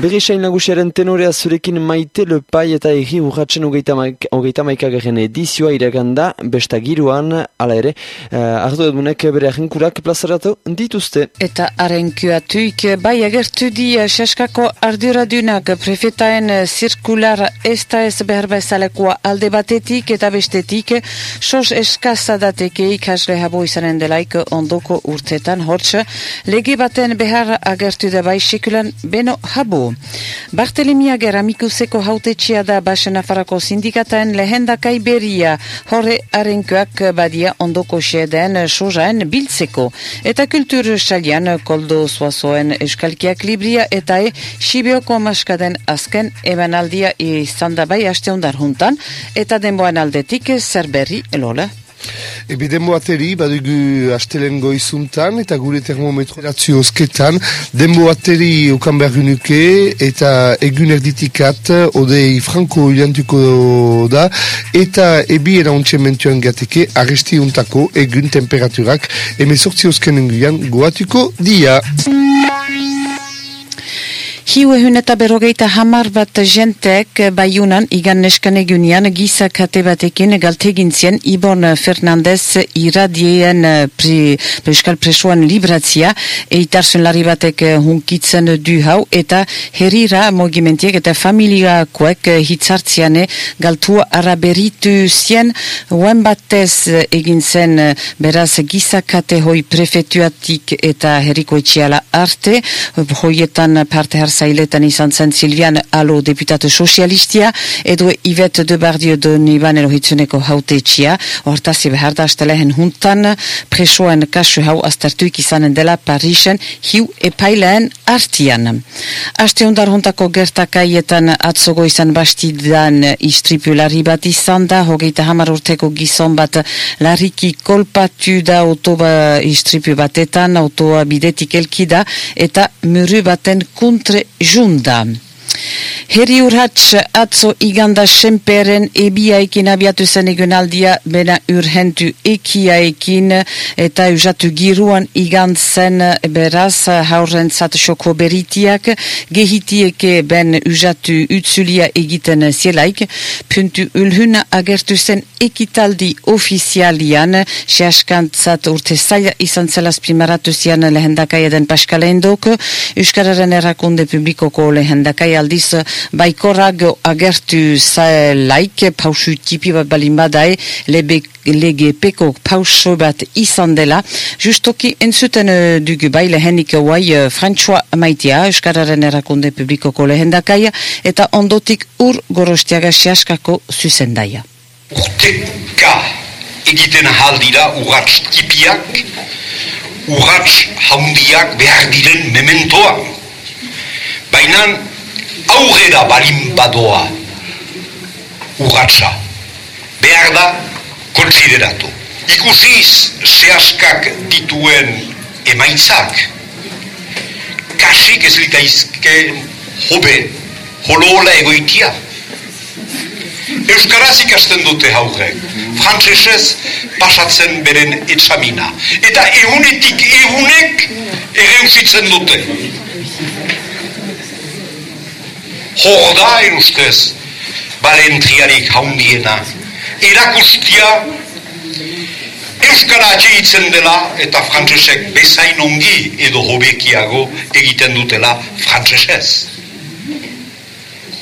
Berrisain nagusiaren tenorea zurekin maite lepai eta egi urratzen hogeita maikagaren edizioa iraganda, besta giruan, ala ere, uh, ardu edunek bere ahenkurak plazaratu dituzte. Eta arenkuatuik, bai agertu di saskako arduradunak prefetaen zirkular ez da ez behar bezalekoa alde batetik eta bestetik, sos eskazadateke ikasle habo izanen delaik ondoko urtetan, hortz, lege baten behar agertu da bai sekulan beno habo. Bartelemia Geramikuseko hautetxia da Basen Afarako sindikataen lehendakai beria horre arenkoak badia ondoko xeden sojaen biltzeko. Eta kultur salian koldo zuazoen eskalkiak libria eta e Sibioko maskaden azken ebanaldia izan da bai haste juntan eta denboan aldetik zerberri elola. Ebe denbo ateri, badugu astelen goizuntan eta gure termometro eratio osketan, denbo ateri okan bergunuke eta egun erditikat odei franko ilantuko da eta ebi erauntxe mentuan gateke arresti untako egun temperaturak emezortzi oskenen goatuko dia. Hiu ehun eta berrogeita hamar bat jentek baiunan igan neskan egunian gizak hate batekin galtegintzien Ibon Fernandez iradien pri, preskal presoan libratzia eitarzen lari batek hunkitzen du hau eta herira mogimentiek eta familiakoek hitzartziane galtua araberitu zien. Uen batez egin zen beraz gizak hate hoi prefetuatik eta herriko etxiala arte hoietan parte hartzen zailetan izan zen Silvian Alo deputate sozialistia, edo Ivet de Bardio de Niban elohitzuneko haute etxia, hortazi behar da astelehen huntan, presoen kasu hau astartuik izanen dela Parisen, hiu epaileen artian. Aste hundar huntako gertakaietan atzogo izan bastidan istripu larri bat izan da, hogeita hamar urteko gizon bat larriki kolpatu da autoba istripu batetan, autoa bidetik elkida, eta muru baten kontre junda. Herri urhatz atzo iganda senperen ebiaikin abiatu zen egunaldia bena urhentu ekiaekin eta usatu giruan igand zen beraz haurren zat xoko beritiak gehitieke ben usatu utzulia egiten zielaik puntu ulhuna agertu zen ekitaldi ofizialian seaskantzat urte zaila izan zelaz primaratu zian lehendakaia den paskalendok Euskararen erakunde publikoko lehendakai aldiz baikorrak agertu zailaik pausu tipi bat balin badai lebe, lege peko pausu bat izan dela. Justoki entzuten uh, dugu bai lehenik guai uh, Frantzua maitea Euskararen erakunde publikoko lehendakaia eta ondotik ur gorostiaga siaskako zuzendaia. Urteka egiten haldira urratz tipiak urratz haundiak behar diren mementoa. Baina aurrera balin badoa urratza. Behar da, konsideratu. Ikusiz zehaskak dituen emaitzak, kasik ez litaizke hobe, holola egoitia. Euskaraz ikasten dute haurek, frantzesez pasatzen beren etxamina. Eta egunetik egunek ere dute. Hor da erustez balentriarik haundiena erakustia Euskara atxeitzen dela eta frantzesek bezain ongi edo hobekiago egiten dutela frantzesez.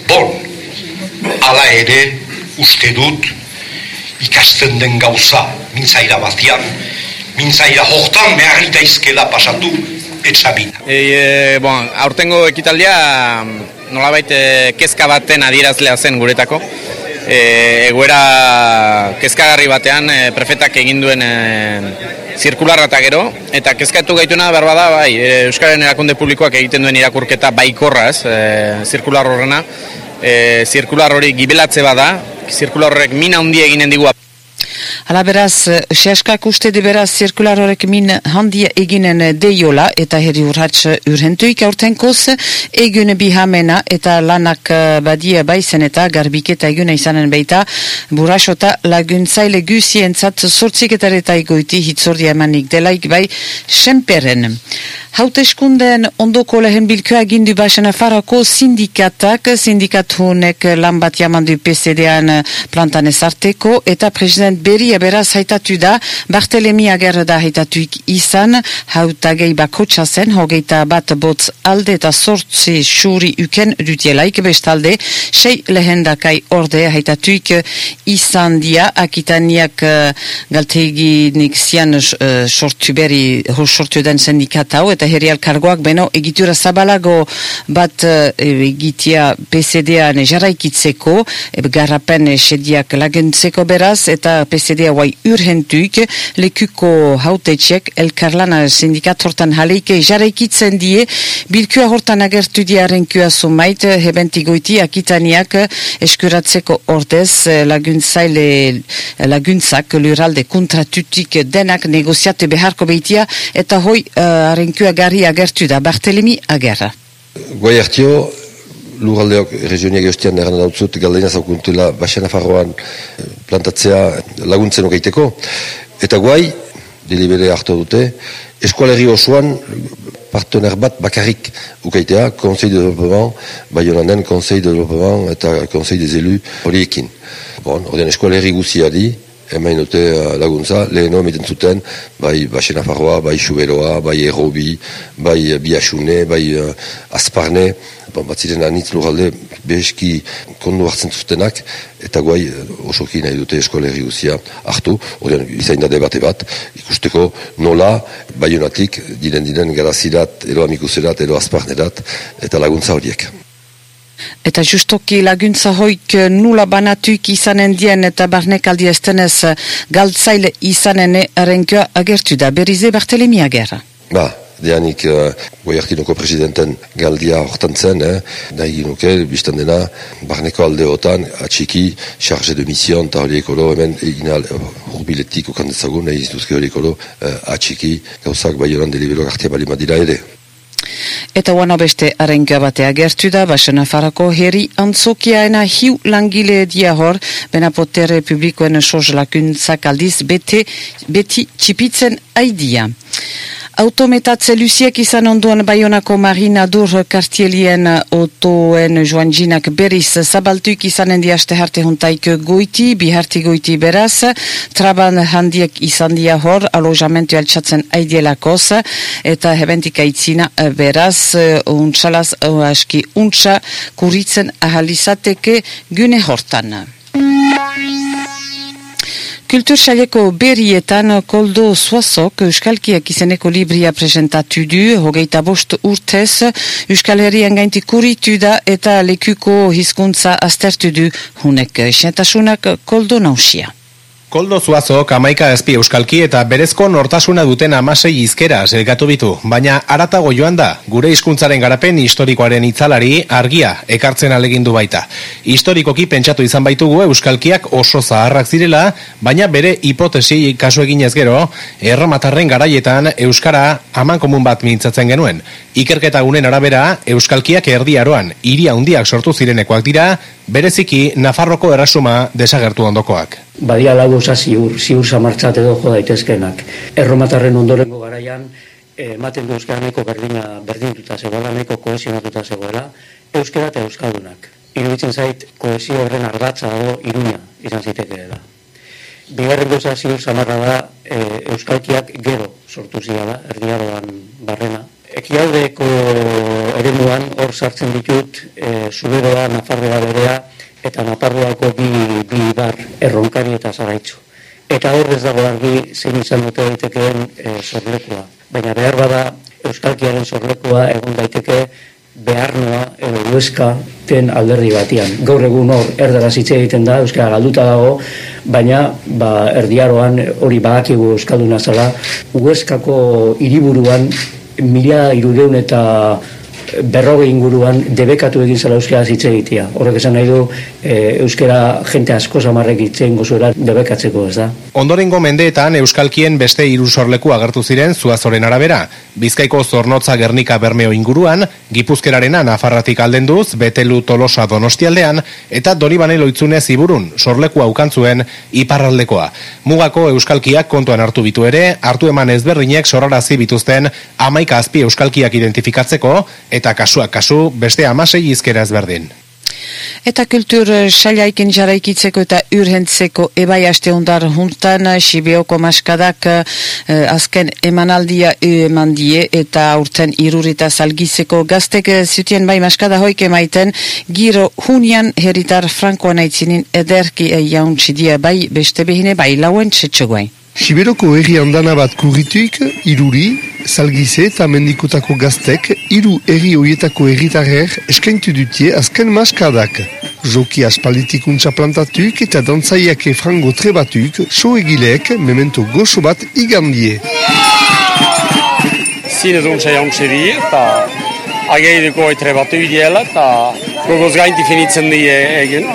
Bon, ala ere uste dut ikasten den gauza mintzaira batian, mintzaira hortan beharrita izkela pasatu etxabina. E, e, bon, aurtengo ekitaldia nolabait e, kezka baten adierazlea zen guretako. E, egoera kezkagarri batean e, prefetak egin duen e, zirkularra eta gero, eta kezkatu gaituna behar bada, bai, e, Euskaren erakunde publikoak egiten duen irakurketa baikorra ez, e, zirkular horrena, e, zirkular hori gibelatze bada, zirkular horrek mina hundi eginen digua Hala beraz, sehaskak uste de beraz zirkular horrek min handia eginen deiola eta herri urratx urhentuik aurtenkoz egun bihamena eta lanak eh, badia baizen eta garbiketa eguna izanen beita burasota laguntzaile guzientzat sortziketareta egoiti hitzordia emanik delaik bai senperen. Hauteskunden ondoko lehen bilkoa gindu basen farako sindikatak, sindikatunek lan bat jamandu PCD-an plantan ezarteko, eta president berria beraz haitatu da, Bartelemi agerra da haitatuik izan, hautagei bakotsa zen, hogeita bat botz alde eta sortzi xuri uken dutielaik. Bestalde, sei lehendakai orde haitatuik izan dia, akitaniak uh, galteginik zian uh, sortu berri, sortu den sindikatau, eta herrial kargoak beno egitura zabalago bat uh, egitia PCD-an jarraikitzeko e, garrapen sediak lagentzeko beraz eta PCD-a guai urhentuik lekuko hautetxek elkarlana sindikat hortan jaleike jarraikitzen die bilkua hortan agertu diaren kua sumait hebenti goiti akitaniak eskuratzeko ordez laguntzaile laguntzak luralde kontratutik denak negoziate beharko behitia eta hoi uh, arenkua gari agertu da, Bartelemi agerra. Guai hartio, lurraldeok regioniak eustian erran dautzut, galdeina zaukuntela Baxena Farroan eh, plantatzea laguntzen ogeiteko. Eta guai, delibere hartu dute, eskualerri osoan partener bat bakarrik ukaitea, Conseil de Développement, Bayonanen Conseil de Développement eta Conseil des élus horiekin. Bon, ordean eskualerri guziari, emain dute uh, laguntza, leheno emiten zuten, bai Baxena Farroa, bai Xuberoa, bai Errobi, bai uh, Biasune, bai uh, Azparne, bon, bat ziren anitz lurralde beheski kondu hartzen zutenak, eta guai uh, osoki nahi dute eskolerri guzia hartu, horien izain da debate bat, ikusteko nola, baionatik, diren diren garazirat, ero amikuserat, ero azparnerat, eta laguntza horiek. Eta justoki laguntza hoik eh, nula banatuik izanen dien eta barnekaldi estenez eh, galtzaile izanen erenkoa agertu da. Berize Bartelemi agerra. Ba, dianik uh, goiartinoko presidenten galdia hortan zen, eh? nahi ginuke, biztan dena, barneko aldeotan, atxiki, charge de mission, eta horiek oro, hemen egina urbiletik ukandezagun, nahi iztuzke horiek oro, uh, atxiki, gauzak bai horan delibero gartia bali madira ere. Eta wana beste arenka batea gertu da, basena farako herri antzokiaena hiu langile dia hor, bena potere publikoen soz lakuntzak aldiz bete, beti txipitzen aidia. Autometatze luziek izan onduan Bayonako Marina Dur kartielien otoen joan jinak beriz zabaltuik izanen diaste harte juntaik goiti, biharti goiti beraz, traban handiek izan dia hor, alojamentu altsatzen aidielakoz, eta hebentik aitzina beraz, untsalaz, aski untsa kuritzen ahalizateke gune hortan. Kultursaileko berrietan koldo zuazok Euskalkiak izeneko libria presentatu du, hogeita bost urtez, Euskal Herrian gainti kuritu da eta lekuko hizkuntza aztertu du hunek. Xentasunak koldo nausia. Koldo Zuazo, kamaika ezpi euskalki eta berezko nortasuna duten amasei izkera zelgatu bitu, baina aratago joan da, gure hizkuntzaren garapen historikoaren itzalari argia ekartzen alegindu baita. Historikoki pentsatu izan baitugu euskalkiak oso zaharrak zirela, baina bere hipotesi kasu eginez gero, erromatarren garaietan euskara haman komun bat mintzatzen genuen. Ikerketa gunen arabera, euskalkiak erdiaroan, iria handiak sortu zirenekoak dira, bereziki Nafarroko erasuma desagertu ondokoak badia lau osa ziur, ziur samartzat edo jo daitezkenak. Erromatarren ondorengo garaian, eh, ematen du euskara neko berdina berdintuta zegoela, neko kohesionatuta zegoela, euskara eta euskaldunak. Iruditzen zait, kohesio horren ardatza dago iruña izan zitekeela. Bigarren goza ziur samarra da, e, euskalkiak gero sortu zidala, erdiaroan barrena. Ekialdeko eremuan hor sartzen ditut, e, zuberoa, nafarroa berea, eta Naparroako bi, bi bar erronkari eta zaraitzu. Eta horrez dago argi zein izan dute daitekeen e, sorlekua. Baina behar bada Euskalkiaren sorlekua egon daiteke behar noa edo ueska ten alderdi batian. Gaur egun hor erdara zitze egiten da, Euskara galduta dago, baina ba, erdiaroan hori badakigu Euskalduna zala, ueskako hiriburuan mila irudeun eta berroge inguruan debekatu egin zela euskara hitz egitea. Horrek esan nahi du e, euskara jente asko zamarrek itzen gozuera debekatzeko ez da. Ondorengo mendeetan euskalkien beste hiru sorleku agertu ziren zuazoren arabera. Bizkaiko zornotza Gernika Bermeo inguruan, Gipuzkerarena Nafarratik aldenduz, Betelu Tolosa Donostialdean eta Donibane Loitzune Ziburun sorleku aukantzuen iparraldekoa. Mugako euskalkiak kontuan hartu bitu ere, hartu eman ezberdinek sorrarazi bituzten amaika azpi euskalkiak identifikatzeko eta kasuak kasu beste amasei izkera ezberdin. Eta kultur sailaikin jaraikitzeko eta urhentzeko ebai aste ondar juntan Sibioko maskadak eh, azken emanaldia eman die eta urten irurita salgizeko gaztek zutien bai maskada hoik emaiten giro hunian heritar frankoan aitzinin ederki jauntsi dia bai beste behine bai lauen txetxoguain. Siberoko herri handana bat kurrituik, iruri, salgize eta mendikutako gaztek, iru herri horietako herritarrer eskaintu dutie azken maskadak. Joki aspalditik untsa plantatuik eta dantzaiak frango trebatuik, so egileek memento goxo bat igandie. Zinez untsa jauntse die, eta ageideko trebatu ideela, eta gogoz gainti finitzen die egin.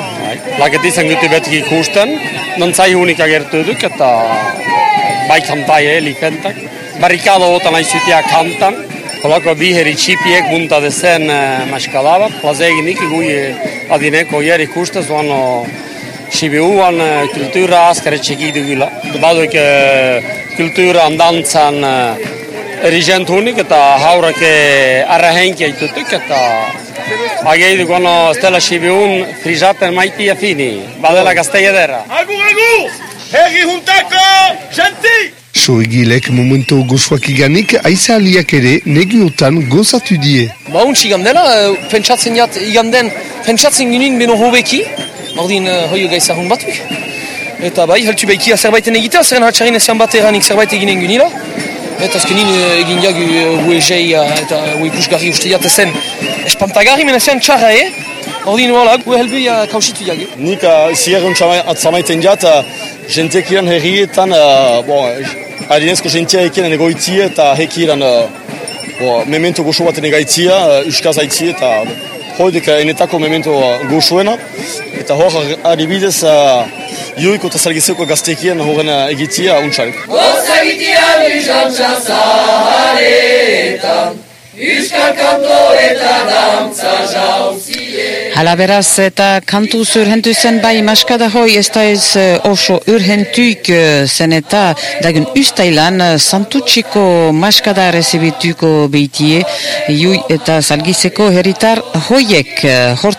Laket izan dute betik ikusten, dantzai unik agertu duk, eta bai kantai lipentak. Barrikado ota nahi zutia kantan, kolako biheri txipiek bunta dezen uh, maskala bat, plaze egin iki gui adineko hier ikuste zuan Sibiuan uh, kultura askare txeki dugula. Baduik uh, kultura andantzan uh, erigent hunik eta haurak arrahenki aitutuk eta Agei du gono stella Sibiun frijaten maiti a fini. Badela gazteia dera. Agu, agu! Herri juntako, janti! Soegilek momento gozoak iganik, aiza aliak ere negiotan gozatu die. Ba untsi igandela, pentsatzen jat iganden, pentsatzen ginen beno hobeki, ordin uh, hoio gaizahun batuk. Eta bai, heltu behikia zerbaiten egitea, zeren hatxarin esan bat eranik zerbait eginen gunila. Eta azkenin egin jagu uezei eta uikusgarri uste jatezen espantagarri, mena zean txarra, eh? Ordin wala, gue helbia kausitu jage. Nik uh, zierren atzamaiten jat, uh, jenteak iran herrietan, uh, bon, adinezko jentea ekenen egoitzia eta hekiran uh, bon, memento goxo baten egaitzia, uh, uskaz aitzia eta hoidik uh, enetako memento uh, goxoena. Eta hor, adibidez, uh, joiko eta zalgizeko gaztekien horren uh, egitzia untxarek. Gozagitia bizan zazaretan, Euskal kanto eta dantza jauzie. Hala beraz eta kantu zurhentu zen bai maskada hoi ez da ez oso urhentuik zen eta dagun ustailan santutsiko maskada rezibituko beitie jui eta salgizeko heritar hoiek